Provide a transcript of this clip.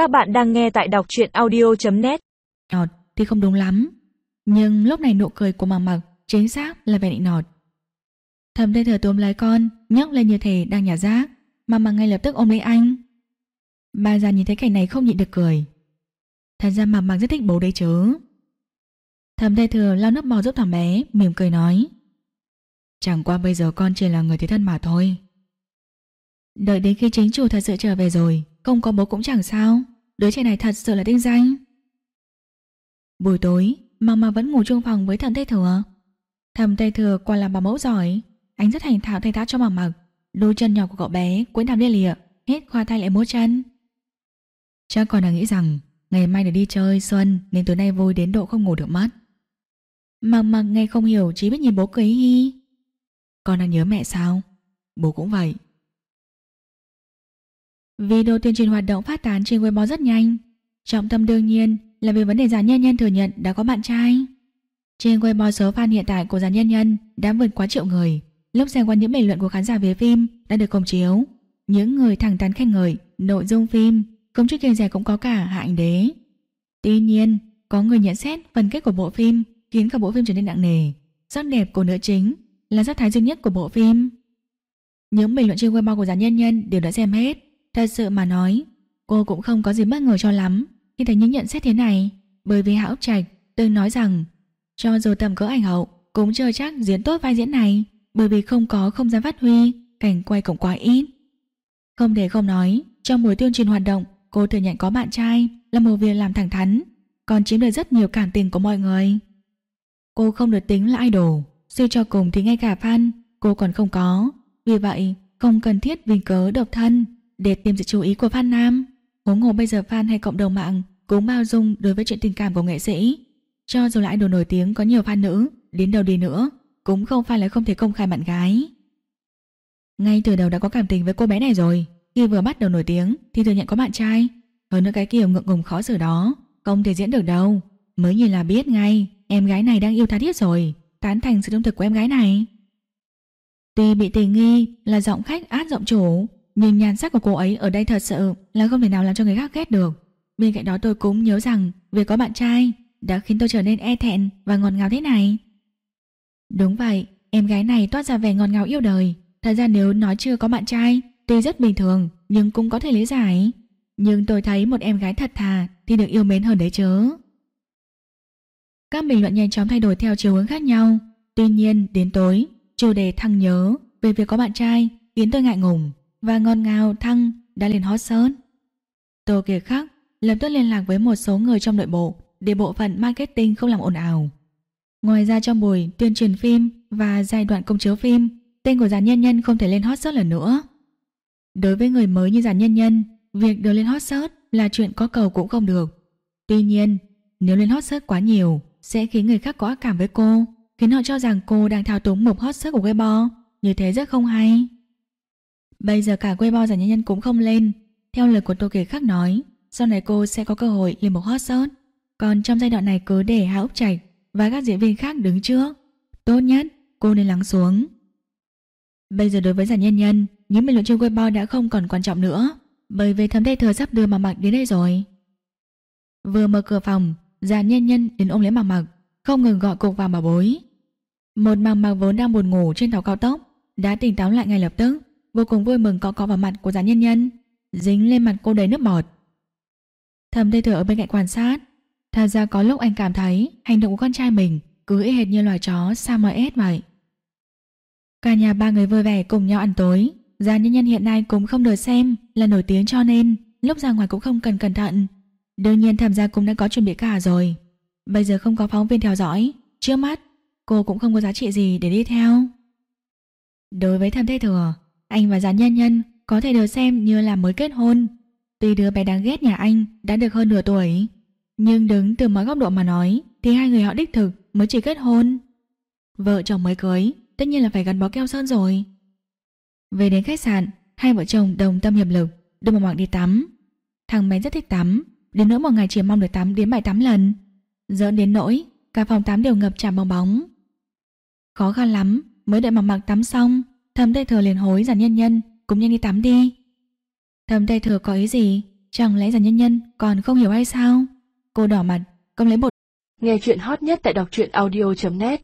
Các bạn đang nghe tại đọc truyện audio.net Nọt thì không đúng lắm, Nhưng lúc này nụ cười của mama mặc Chính xác là vẻ định nọt. Thầm tên thừa tôm lấy con, nhấc lên như thể đang nhả rác. Mà mà ngay lập tức ôm lấy anh. Bà già nhìn thấy cảnh này không nhịn được cười. Thật ra mama mặc rất thích bố đấy chứ. Thầm tê thừa lau nước bò giúp thằng bé, Mỉm cười nói. Chẳng qua bây giờ con chỉ là người thế thân mà thôi. Đợi đến khi chính chủ thật sự trở về rồi, Không có bố cũng chẳng sao. Đứa trẻ này thật sự là tinh danh. Buổi tối Mama vẫn ngủ chung phòng với thầm Tây Thừa. Thầm Tây Thừa quả là bà mẫu giỏi. Anh rất thành thạo thay tác cho bà mặc Đôi chân nhỏ của cậu bé quấn đạp lia lịa, Hết khoa tay lại múa chân. Chắc còn đang nghĩ rằng Ngày mai được đi chơi xuân Nên tối nay vui đến độ không ngủ được mất. Mặc mặc nghe không hiểu, Chỉ biết nhìn bố cười hi. Con đang nhớ mẹ sao? Bố cũng vậy. Video tuyên truyền hoạt động phát tán trên Weibo rất nhanh. Trọng tâm đương nhiên là về vấn đề Giàn Nhân Nhân thừa nhận đã có bạn trai. Trên Weibo số fan hiện tại của Giàn Nhân Nhân đã vượt quá triệu người. Lúc xem qua những bình luận của khán giả về phim đã được công chiếu, những người thẳng thắn khen ngợi nội dung phim, công chức kiêng rẻ cũng có cả hạ ảnh đế. Tuy nhiên, có người nhận xét phần kết của bộ phim khiến cả bộ phim trở nên nặng nề. Sắc đẹp của nữ chính là sắc thái duy nhất của bộ phim. Những bình luận trên Weibo của Giàn Nhân Nhân đều đã xem hết. Thật sự mà nói, cô cũng không có gì bất ngờ cho lắm khi thấy những nhận xét thế này, bởi vì Hạo Trạch từng nói rằng cho dù tầm cỡ ảnh hậu cũng chưa chắc diễn tốt vai diễn này, bởi vì không có không gian phát huy, cảnh quay cũng quá ít. Không thể không nói, trong buổi tuyên truyền hoạt động, cô thừa nhận có bạn trai là một việc làm thẳng thắn, còn chiếm được rất nhiều cảm tình của mọi người. Cô không được tính là idol, suy cho cùng thì ngay cả fan cô còn không có, vì vậy không cần thiết vì cớ độc thân để tìm sự chú ý của fan nam. Huống hồ bây giờ fan hay cộng đồng mạng cũng bao dung đối với chuyện tình cảm của nghệ sĩ. Cho dù lại đồ nổi tiếng có nhiều fan nữ, đến đâu đi nữa, cũng không phải là không thể công khai bạn gái. Ngay từ đầu đã có cảm tình với cô bé này rồi, khi vừa bắt đầu nổi tiếng thì thừa nhận có bạn trai. Hơn nữa cái kiểu ngượng ngùng khó xử đó, không thể diễn được đâu. Mới nhìn là biết ngay, em gái này đang yêu tha thiết rồi, tán thành sự trung thực của em gái này. Tuy bị tình nghi là giọng khách át giọng chủ, nhưng nhan sắc của cô ấy ở đây thật sự là không thể nào làm cho người khác ghét được. Bên cạnh đó tôi cũng nhớ rằng việc có bạn trai đã khiến tôi trở nên e thẹn và ngọt ngào thế này. Đúng vậy, em gái này toát ra vẻ ngọt ngào yêu đời. Thật ra nếu nói chưa có bạn trai, tuy rất bình thường, nhưng cũng có thể lý giải. Nhưng tôi thấy một em gái thật thà thì được yêu mến hơn đấy chứ. Các bình luận nhanh chóng thay đổi theo chiều hướng khác nhau. Tuy nhiên, đến tối, chủ đề thăng nhớ về việc có bạn trai khiến tôi ngại ngùng và ngon ngào thăng đã lên hot search. Tô Kiệt Khắc lập tức liên lạc với một số người trong nội bộ để bộ phận marketing không làm ồn ào. Ngoài ra trong buổi tuyên truyền phim và giai đoạn công chiếu phim, tên của giàn nhân nhân không thể lên hot search lần nữa. Đối với người mới như giàn nhân nhân, việc đưa lên hot search là chuyện có cầu cũng không được. Tuy nhiên, nếu lên hot search quá nhiều, sẽ khiến người khác có ác cảm với cô, khiến họ cho rằng cô đang thao túng một hot search của Weibo, như thế rất không hay. Bây giờ cả Weibo giả nhân nhân cũng không lên. Theo lời của Tô kể Khắc nói, Sau này cô sẽ có cơ hội lên một hot shot. Còn trong giai đoạn này cứ để Hạ Úc Trạch Và các diễn viên khác đứng trước. Tốt nhất, cô nên lắng xuống. Bây giờ đối với giả nhân nhân, Những bình luận trên Weibo đã không còn quan trọng nữa, Bởi vì thấm tay thừa sắp đưa mà mặc đến đây rồi. Vừa mở cửa phòng Giả nhân nhân đến ôm lấy mà mặc Không ngừng gọi cục vào mà bối. Một màng mặc vốn đang buồn ngủ trên tàu cao tốc, Đã tỉnh táo lại ngay lập tức vô cùng vui mừng có có vào mặt của gián nhân nhân, dính lên mặt cô đầy nước bọt. Thầm tây thừa ở bên cạnh quan sát, thật ra có lúc anh cảm thấy hành động của con trai mình cứ y hệt như loài chó Samoyed vậy. Cả nhà ba người vui vẻ cùng nhau ăn tối, gián nhân nhân hiện nay cũng không được xem là nổi tiếng cho nên lúc ra ngoài cũng không cần cẩn thận. Đương nhiên thầm gia cũng đã có chuẩn bị cả rồi. Bây giờ không có phóng viên theo dõi, trước mắt cô cũng không có giá trị gì để đi theo. Đối với thầm tây thừa, anh và Gián Nhân Nhân có thể được xem như là mới kết hôn. Tuy đứa bé đáng ghét nhà anh đã được hơn nửa tuổi, nhưng đứng từ mọi góc độ mà nói thì hai người họ đích thực mới chỉ kết hôn. Vợ chồng mới cưới, tất nhiên là phải gắn bó keo sơn rồi. Về đến khách sạn, hai vợ chồng đồng tâm hiệp lực đưa một mặc đi tắm. Thằng bé rất thích tắm, đến nỗi một ngày chỉ mong được tắm đến 7-8 lần. Giỡn đến nỗi, cả phòng tắm đều ngập tràn bong bóng. Khó khăn lắm mới đợi mà mặc tắm xong Thầm Tây Thừa liền hối giản nhân nhân Cũng nhanh đi tắm đi Thầm Tây Thừa có ý gì Chẳng lẽ giàn nhân nhân còn không hiểu hay sao? Cô đỏ mặt, công lấy bột. Nghe chuyện hot nhất tại đọc truyện audio.net